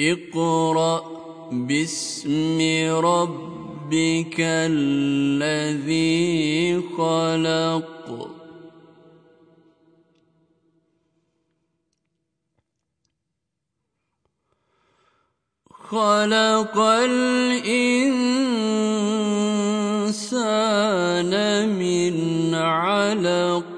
اقرأ باسم ربك الذي خلق. خلق الإنسان من علق.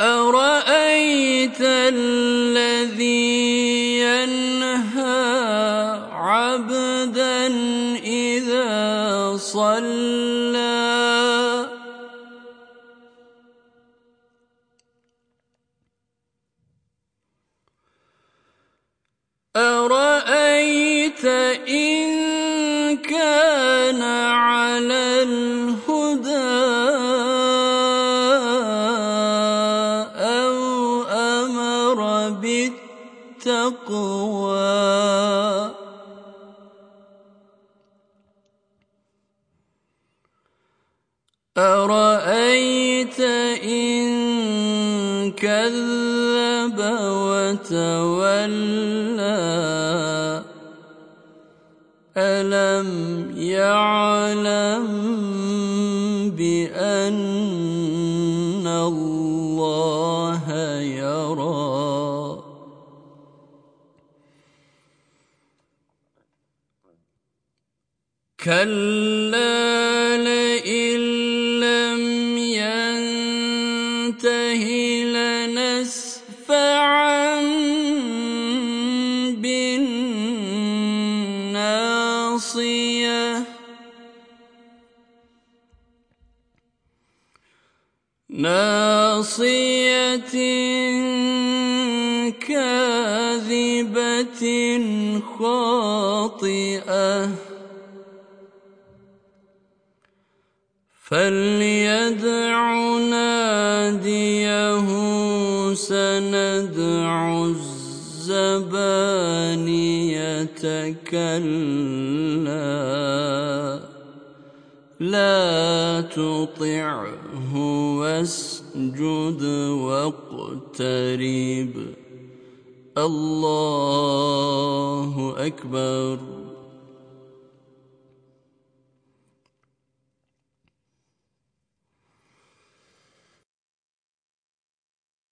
أرأيت الذي ينهى عبدا إذا صلى أرأيت إن كان على الهدى أو أمر بالتقوى؟ أرأيت إن كذب وتولى ألم يعلم بأن الله يرى؟ كلا لئن لم ينته ناصية كاذبة خاطئة. فليدع ناديه سندع الزبانية كلا لا تطعه واسجد واقترب. الله أكبر.